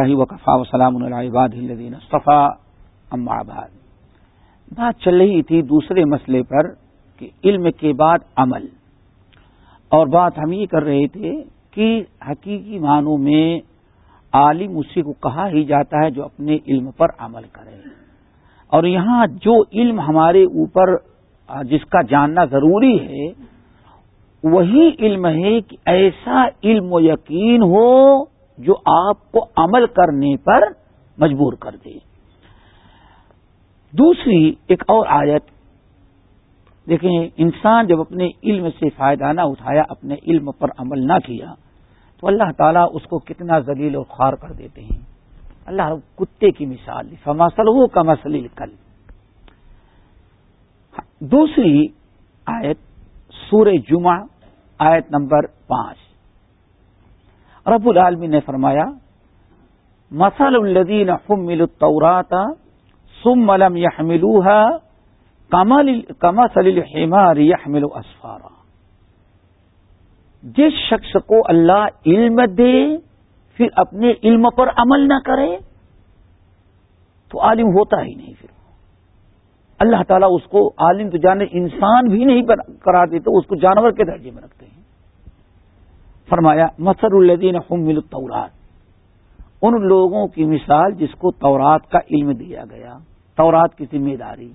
وقفا وسلام الدین صفا آباد بات چل رہی تھی دوسرے مسئلے پر کہ علم کے بعد عمل۔ اور بات ہم یہ کر رہے تھے کہ حقیقی معنوں میں عالم اسی کو کہا ہی جاتا ہے جو اپنے علم پر عمل کرے۔ اور یہاں جو علم ہمارے اوپر، جس کا جاننا ضروری ہے، وہی علم ہے کہ ایسا علم و یقین ہو جو آپ کو عمل کرنے پر مجبور کر دے۔ دوسری ایک اور آیت، دیکھیں، انسان جب اپنے علم سے فائدہ نہ اٹھایا، اپنے علم پر عمل نہ کیا، تو اللہ تعالیٰ اس کو کتنا ذلیل اور خوار کر دیتے ہیں۔ اللہ کتے کی مثال فماسل ہو کا مسل کل دوسری آیت سور جمعہ، آیت نمبر پانچ۔ رب العالمین نے فرمایا مسل الدین حمل الطورات سم ملم یحملوها کما سلیل حمار یحمل اسفارا. جس شخص کو اللہ علم دے، پھر اپنے علم پر عمل نہ کرے، تو عالم ہوتا ہی نہیں پھر۔ اللہ تعالیٰ اس کو عالم تو جانے انسان بھی نہیں کرا دیتے اس کو جانور کے درجے میں رکھتے فرمایا مسر الدین حمل الطورات ان لوگوں کی مثال جس کو تورات کا علم دیا گیا۔ تورات کی ذمہ داری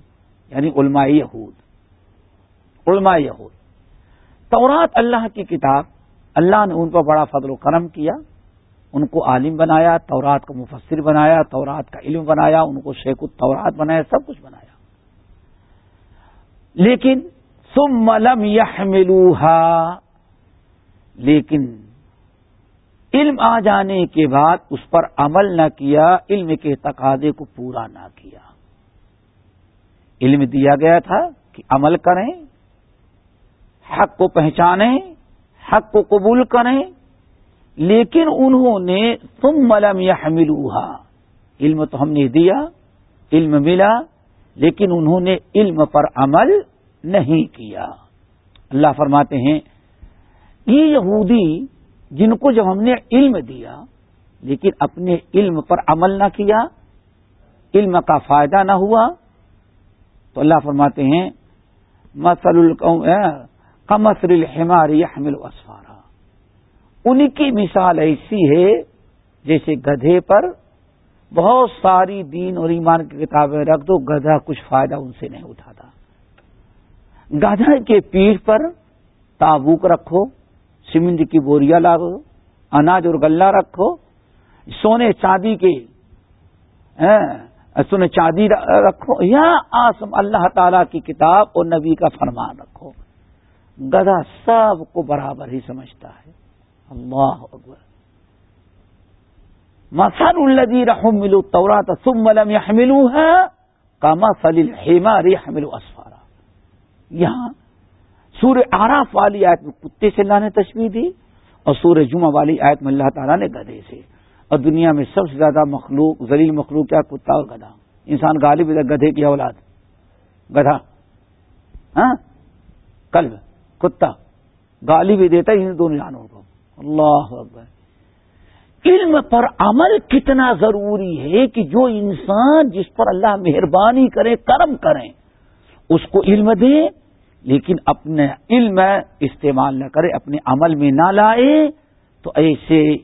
یعنی علماء یہود۔ علماء یہود۔ تورات اللہ کی کتاب، اللہ نے ان پر بڑا فضل و کرم کیا۔ ان کو عالم بنایا، تورات کو مفسر بنایا، تورات کا علم بنایا، ان کو شیخ التورات بنایا، سب کچھ بنایا۔ لیکن سم ملم یہ لیکن علم آ جانے کے بعد اس پر عمل نہ کیا، علم کے تقاضے کو پورا نہ کیا۔ علم دیا گیا تھا کہ عمل کریں، حق کو پہچانیں، حق کو قبول کریں، لیکن انہوں نے تم ملم یا علم تو ہم نے دیا، علم ملا، لیکن انہوں نے علم پر عمل نہیں کیا۔ اللہ فرماتے ہیں یہ یہودی جن کو جب ہم نے علم دیا، لیکن اپنے علم پر عمل نہ کیا، علم کا فائدہ نہ ہوا، تو اللہ فرماتے ہیں مسل کمسر الحمار حمل اسفارا۔ ان کی مثال ایسی ہے، جیسے گدھے پر بہت ساری دین اور ایمان کی کتابیں رکھ دو، گدھا کچھ فائدہ ان سے نہیں اٹھاتا۔ گدھا کے پیٹھ پر تابوک رکھو سیمنٹ کی بوریا لاگو، اناج اور گلہ رکھو۔ سونے چاندی کے ہاں، سونے چاندی رکھو۔ یا آسم اللہ تعالی کی کتاب اور نبی کا فرمان رکھو۔ گدا سب کو برابر ہی سمجھتا ہے۔ اللہ اکبر۔ مسل الدی رحم ملو تورا تو سم ملم ملو ہے کما سلیل ہیما ری یہاں سورہ آراف والی آیت میں کتے سے اللہ نے تشویح دی اور سورہ جمعہ والی آیت میں اللہ تعالیٰ نے گدے سے۔ اور دنیا میں سب سے زیادہ مخلوق زلیل مخلوق کیا؟ کتا اور گدھا۔ انسان غالب گدھے کی اولاد۔ گدھا۔ ہاں؟ کلب کتا۔ گالی بھی دیتا ان دونوں جانوں کو۔ اللہ اکبر۔ علم پر عمل کتنا ضروری ہے کہ جو انسان جس پر اللہ مہربانی کرے، کرم کریں اس کو علم دے لیکن اپنے علم استعمال نہ کرے، اپنے عمل میں نہ لائے، تو ایسے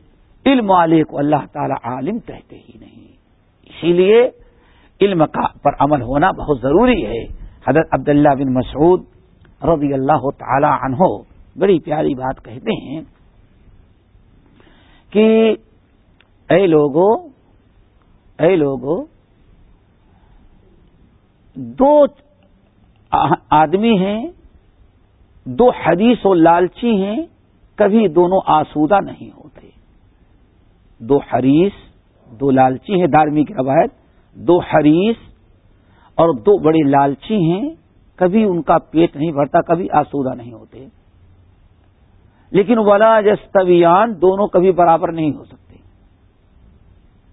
علم والے کو اللہ تعالی عالم کہتے ہی نہیں۔ اسی لیے علم کا پر عمل ہونا بہت ضروری ہے۔ حضرت عبداللہ بن مسعود رضی اللہ تعالی عنہ بڑی پیاری بات کہتے ہیں کہ اے لوگو اے لوگو، دو آدمی ہیں، دو حدیث و لالچی ہیں، کبھی دونوں آسودہ نہیں ہوتے۔ دو حریث دو لالچی ہیں، دھارمک روایت، دو حریث اور دو بڑے لالچی ہیں، کبھی ان کا پیٹ نہیں بھرتا، کبھی آسودہ نہیں ہوتے۔ لیکن ولا جستویان دونوں کبھی برابر نہیں ہو سکتے۔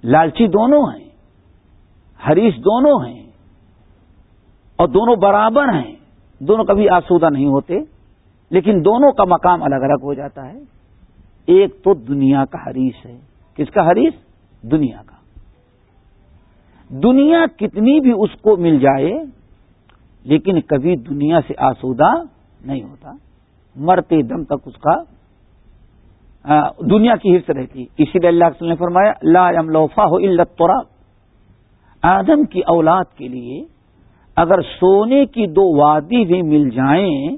لالچی دونوں ہیں حریث دونوں ہیں۔ اور دونوں برابر ہیں، دونوں کبھی آسودہ نہیں ہوتے، لیکن دونوں کا مقام الگ الگ ہو جاتا ہے۔ ایک تو دنیا کا حریث ہے۔ کس کا حریث دنیا کا۔ دنیا کتنی بھی اس کو مل جائے، لیکن کبھی دنیا سے آسودہ نہیں ہوتا۔ مرتے دم تک اس کا دنیا کی حص رہتی۔ اسی لیے اللہ نے فرمایا، لا لوفا ہو التورا آدم کی اولاد کے لیے اگر سونے کی دو وادی بھی مل جائیں،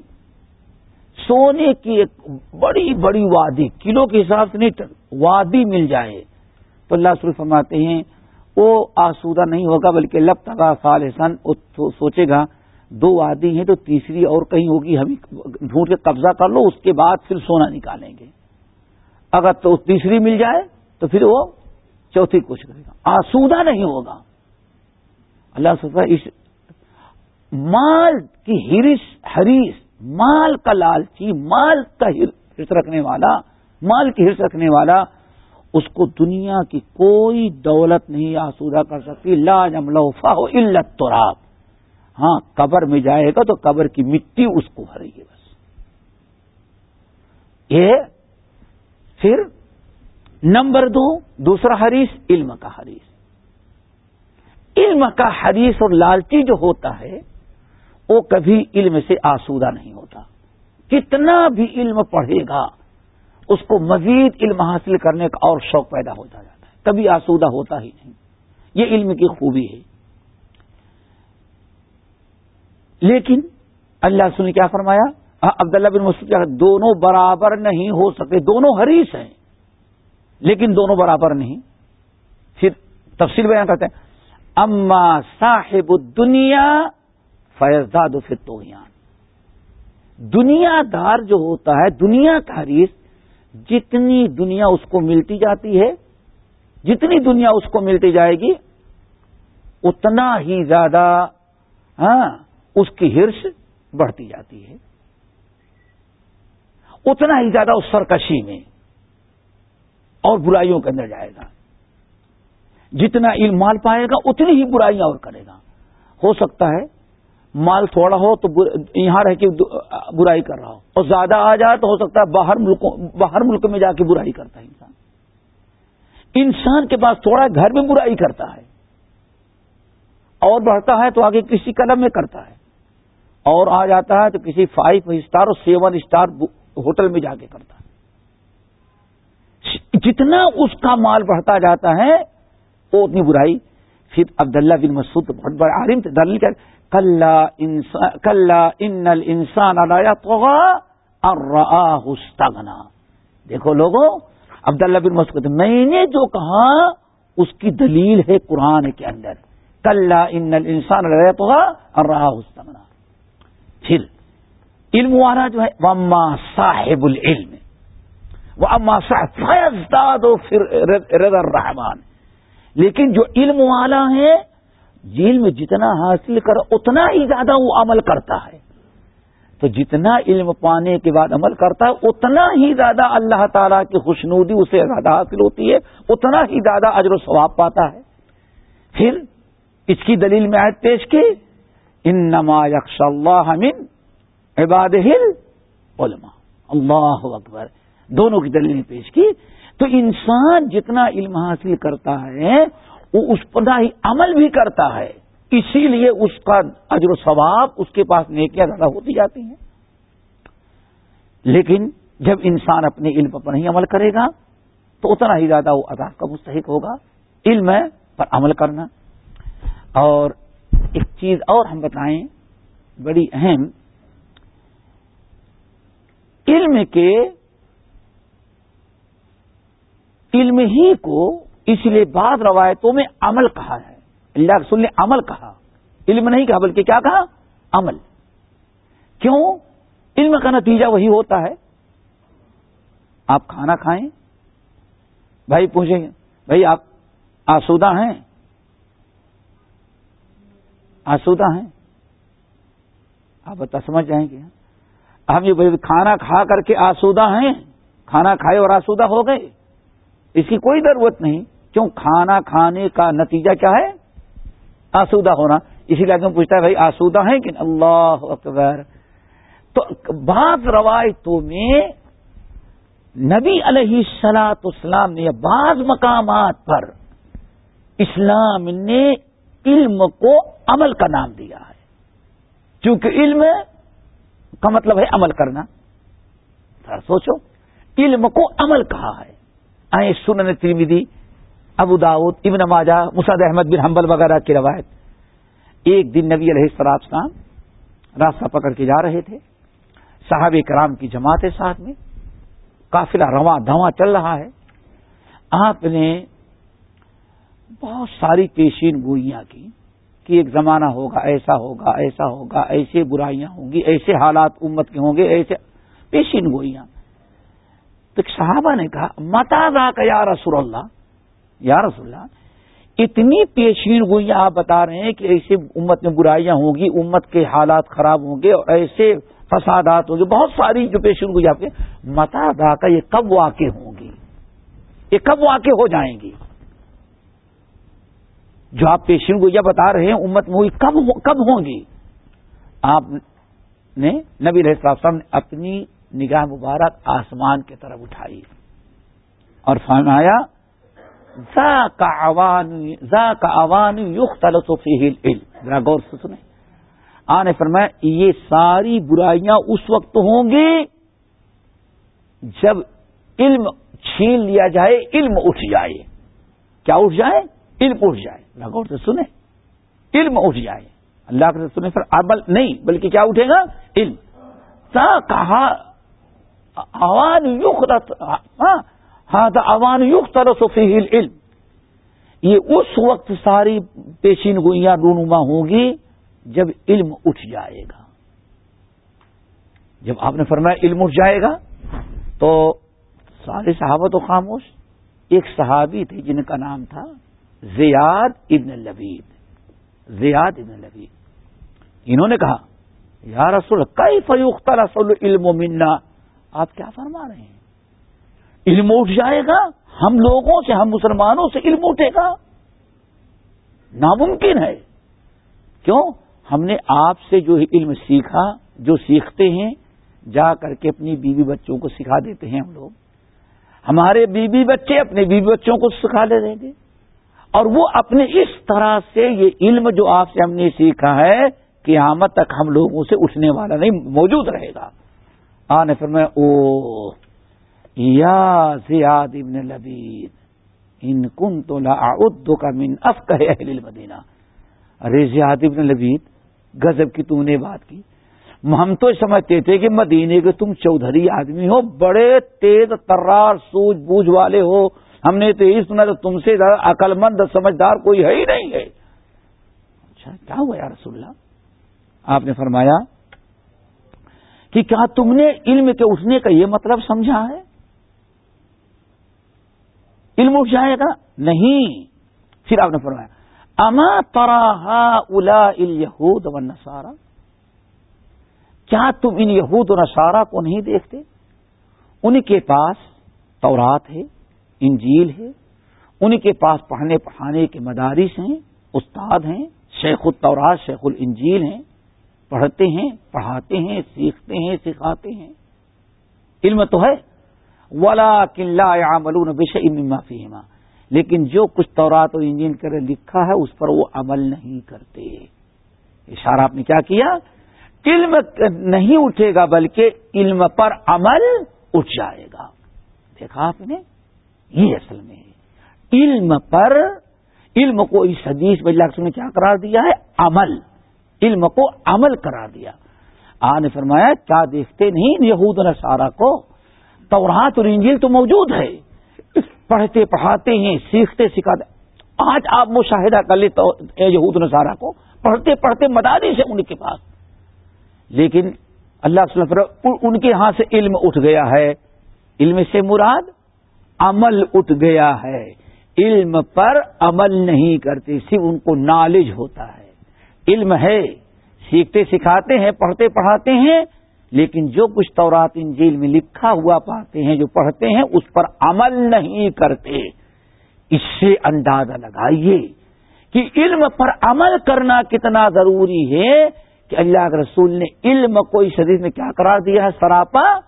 سونے کی ایک بڑی بڑی وادی، کلو کے حساب سے نہیں، وادی مل جائے۔ تو اللہ سر فرماتے ہیں، وہ آسودہ نہیں ہوگا، بلکہ لب تبا فال حسن سوچے گا، دو وادی ہیں تو تیسری اور کہیں ہوگی، ہم ڈھونڈ کے قبضہ کر لو، اس کے بعد پھر سونا نکالیں گے۔ اگر تو تیسری مل جائے، تو پھر وہ چوتھی کوشش کرے گا۔ آسودہ نہیں ہوگا۔ اللہ سفا اس مال کی ہرس حریث مال کا لالچی، مال کا ہرس رکھنے والا، مال کی ہرس رکھنے والا، اس کو دنیا کی کوئی دولت نہیں آسودہ کر سکتی، لا جم لوفا ہو علت تو ہاں قبر میں جائے گا تو قبر کی مٹی اس کو بھرے گی بس۔ یہ پھر نمبر دو، دوسرا حریث علم کا حریث علم کا حریث اور لالچی جو ہوتا ہے وہ کبھی علم سے آسودہ نہیں ہوتا۔ کتنا بھی علم پڑھے گا، اس کو مزید علم حاصل کرنے کا اور شوق پیدا ہوتا جاتا ہے۔ کبھی آسودہ ہوتا ہی نہیں۔ یہ علم کی خوبی ہے۔ لیکن اللہ نے کیا فرمایا؟ عبداللہ بن مسلم دونوں برابر نہیں ہو سکتے۔ دونوں حریث ہیں، لیکن دونوں برابر نہیں۔ پھر تفصیل بیان کرتے ہیں۔ اما صاحب الدنیا فیضاد فتویان دنیا دار جو ہوتا ہے، دنیا کا حریث جتنی دنیا اس کو ملتی جاتی ہے، جتنی دنیا اس کو ملتی جائے گی، اتنا ہی زیادہ ہاں اس کی ہرش بڑھتی جاتی ہے۔ اتنا ہی زیادہ اس سرکشی میں اور برائیوں کے اندر جائے گا۔ جتنا علم مال پائے گا، اتنی ہی برائیاں اور کرے گا۔ ہو سکتا ہے مال تھوڑا ہو تو یہاں رہ کے برائی کر رہا ہو۔ اور زیادہ آ جائے تو ہو سکتا ہے باہر ملکوں باہر ملک میں جا کے برائی کرتا ہے انسان۔ انسان کے پاس تھوڑا گھر میں برائی کرتا ہے۔ اور بڑھتا ہے تو آگے کسی قلم میں کرتا ہے۔ اور آ جاتا ہے تو کسی فائیو اسٹار اور سیون اسٹار ہوٹل میں جا کے کرتا ہے۔ جتنا اس کا مال بڑھتا جاتا ہے، وہ اتنی برائی۔ پھر عبداللہ بن مسعود بہت بڑے عالم تھے۔ دلیل کیا؟ کل ان انسان استغنا دیکھو لوگوں عبداللہ بن مسعود، میں نے جو کہا، اس کی دلیل ہے قرآن کے اندر۔ کل ان انسان اور رہا استغنا پھر، علم والا جو ہے وما صاحب العلم۔ وہ اما صاحب پھر رضا الرحمان لیکن جو علم والا ہے علم جتنا حاصل کر اتنا ہی زیادہ وہ عمل کرتا ہے۔ تو جتنا علم پانے کے بعد عمل کرتا ہے، اتنا ہی زیادہ اللہ تعالیٰ کی خوشنودی اسے زیادہ حاصل ہوتی ہے، اتنا ہی زیادہ اجر و ثواب پاتا ہے۔ پھر اس کی دلیل میں آئے پیش کی ان نما یکش اللہ عباد ہل علما اللہ اکبر۔ دونوں کی دلیل پیش کی۔ تو انسان جتنا علم حاصل کرتا ہے وہ اس پر ہی عمل بھی کرتا ہے۔ اسی لیے اس کا اجر و ثواب اس کے پاس نیکیاں زیادہ ہوتی جاتی ہیں۔ لیکن جب انسان اپنے علم پر نہیں عمل کرے گا، تو اتنا ہی زیادہ وہ عذاب کا مستحق ہوگا۔ علم پر عمل کرنا۔ اور ایک چیز اور ہم بتائیں، بڑی اہم۔ علم کے، علم ہی کو اس لیے بعض روایتوں میں عمل کہا ہے۔ اللہ رسول نے عمل کہا۔ علم نہیں کہا، بلکہ کیا کہا؟ عمل۔ کیوں؟ علم کا نتیجہ وہی ہوتا ہے۔ آپ کھانا کھائیں، بھائی پوچھیں گے بھائی آپ آسودہ ہیں؟ آسودہ ہیں؟ آپ بتا سمجھ جائیں گے ہم یہ کھانا کھا کر کے آسودہ ہیں، کھانا کھائے اور آسودہ ہو گئے۔ اس کی کوئی ضرورت نہیں۔ کیوں کھانا کھانے کا نتیجہ کیا ہے؟ آسودہ ہونا۔ اسی لیے پوچھتا ہے بھائی آسودہ ہے کہ اللہ اکبر۔ تو بعض روایتوں میں نبی علیہ سلاط اسلام نے بعض مقامات پر اسلام نے علم کو عمل کا نام دیا ہے۔ کیونکہ علم کا مطلب ہے عمل کرنا۔ سوچو، علم کو عمل کہا ہے۔ آئے سنن ترمیدی ابو داود، ابن ماجہ مسد احمد بن حنبل وغیرہ کی روایت۔ ایک دن نبی علیہ السلام شام راستہ پکڑ کے جا رہے تھے۔ صحابہ کرام کی جماعت ہے ساتھ میں۔ قافلہ رواں دھواں چل رہا ہے۔ آپ نے بہت ساری پیشین گوئیاں کی کہ ایک زمانہ ہوگا، ایسا ہوگا ایسا ہوگا ایسے برائیاں ہوں گی، ایسے حالات امت کے ہوں گے، ایسے پیشین گوئیاں۔ تو صحابہ نے کہا متا کا یا رسول اللہ؟ یا رسول اللہ، اتنی پیشین گوئیاں آپ بتا رہے ہیں کہ ایسے امت میں برائیاں ہوں گی، امت کے حالات خراب ہوں گے، اور ایسے فسادات ہوں گے، بہت ساری جو پیشین گوئی آپ کے، متا دا کا یہ کب واقع ہوں گی؟ یہ کب واقع ہو جائیں گی؟ جو آپ پیشین گوئیاں بتا رہے ہیں امت میں ہوئی کب کب ہوں گی؟ آپ نے نبی صاحب نے اپنی نگاہ مبارک آسمان کی طرف اٹھائی اور فرمایا ذرا غور سے سنیں. آنے فرمایا، یہ ساری برائیاں اس وقت ہوں گی جب علم چھین لیا جائے، علم اٹھ جائے۔ کیا اٹھ جائے؟ علم اٹھ جائے۔ غور سے سنیں۔ علم اٹھ جائے۔ اللہ کے سنیں پھر عمل نہیں، بلکہ کیا اٹھے گا؟ علم۔ سا کہا اوان یوخ ہاں اوان یوخ طرح علم یہ اس وقت ساری پیشین گوئیاں رونما ہوں گی جب علم اٹھ جائے گا. جب آپ نے فرمایا علم اٹھ جائے گا، تو سارے صحابہ تو خاموش. ایک صحابی تھے جن کا نام تھا زیاد ابن لبید. زیاد ابن لبید. انہوں نے کہا، یا رسول کئی فیوخت رسول علم و منا؟ آپ کیا فرما رہے ہیں؟ علم اٹھ جائے گا، ہم لوگوں سے، ہم مسلمانوں سے علم اٹھے گا۔ ناممکن ہے۔ کیوں؟ ہم نے آپ سے جو علم سیکھا، جو سیکھتے ہیں، جا کر کے اپنی بیوی بچوں کو سکھا دیتے ہیں ہم لوگ۔ ہمارے بیوی بچے اپنے بیوی بچوں کو سکھا لے دیں گے اور وہ اپنے اس طرح سے یہ علم جو آپ سے ہم نے سیکھا ہے کہ آمد تک ہم لوگوں سے اٹھنے والا نہیں، موجود رہے گا۔ آنے پھر میں او یا زیاد ابن لبید، ان کن تو لا کا من اف کہ المدینہ۔ ارے زیاد ابن لبید گزب کی تم نے بات کی۔ ہم تو سمجھتے تھے کہ مدینے کے تم چودھری آدمی ہو، بڑے تیز ترار سوج بوجھ والے ہو۔ ہم نے تو یہی سنا تو تم سے عقل مند سمجھدار کوئی ہے ہی نہیں ہے۔ اچھا کیا ہوا یا رسول اللہ؟ آپ نے فرمایا کہ کیا تم نے علم کے اٹھنے کا یہ مطلب سمجھا ہے؟ علم اٹھ جائے گا؟ نہیں۔ پھر آپ نے فرمایا، اما تراہا الا الہود و نسارا کیا تم ان یہود و نسارا کو نہیں دیکھتے؟ ان کے پاس تورات ہے، انجیل ہے، ان کے پاس پڑھنے پڑھانے کے مدارس ہیں، استاد ہیں، شیخ التورات، شیخ الانجیل ہیں، پڑھتے ہیں، پڑھاتے ہیں، سیکھتے ہیں، سکھاتے ہیں۔ علم تو ہے۔ ولا کلّا یا ملون بش معافی لیکن جو کچھ تورات و انجین کر لکھا ہے، اس پر وہ عمل نہیں کرتے۔ اشارہ آپ نے کیا کیا؟ علم نہیں اٹھے گا، بلکہ علم پر عمل اٹھ جائے گا۔ دیکھا آپ نے؟ یہ اصل میں علم پر، علم کو اس حدیث میں نے کیا قرار دیا ہے؟ عمل۔ علم کو عمل کرا دیا۔ آ نے فرمایا، کیا دیکھتے نہیں یہود نصارہ کو؟ تورات اور انجیل تو موجود ہے۔ پڑھتے پڑھاتے ہیں، سیکھتے سکھاتے۔ آج آپ مشاہدہ کر لیں یہود نصارہ کو، پڑھتے پڑھتے مداری سے ان کے پاس۔ لیکن اللہ ان کے ہاں سے علم اٹھ گیا ہے۔ علم سے مراد عمل اٹھ گیا ہے۔ علم پر عمل نہیں کرتے، صرف ان کو نالج ہوتا ہے۔ علم ہے، سیکھتے سکھاتے ہیں، پڑھتے پڑھاتے ہیں۔ لیکن جو کچھ تورات انجیل میں لکھا ہوا پاتے ہیں، جو پڑھتے ہیں، اس پر عمل نہیں کرتے۔ اس سے اندازہ لگائیے کہ علم پر عمل کرنا کتنا ضروری ہے کہ اللہ کے رسول نے علم کو اس شدید میں کیا قرار دیا ہے؟ سراپا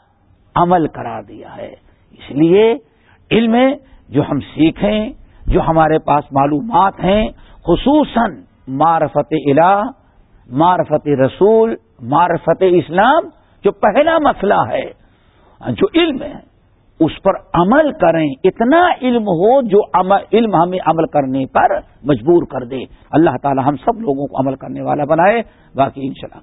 عمل قرار دیا ہے۔ اس لیے علم جو ہم سیکھیں، جو ہمارے پاس معلومات ہیں، خصوصاً معرفت الہ، معرفت رسول، معرفت اسلام جو پہلا مسئلہ ہے، جو علم ہے، اس پر عمل کریں۔ اتنا علم ہو جو علم ہمیں عمل کرنے پر مجبور کر دے۔ اللہ تعالی ہم سب لوگوں کو عمل کرنے والا بنائے۔ باقی انشاءاللہ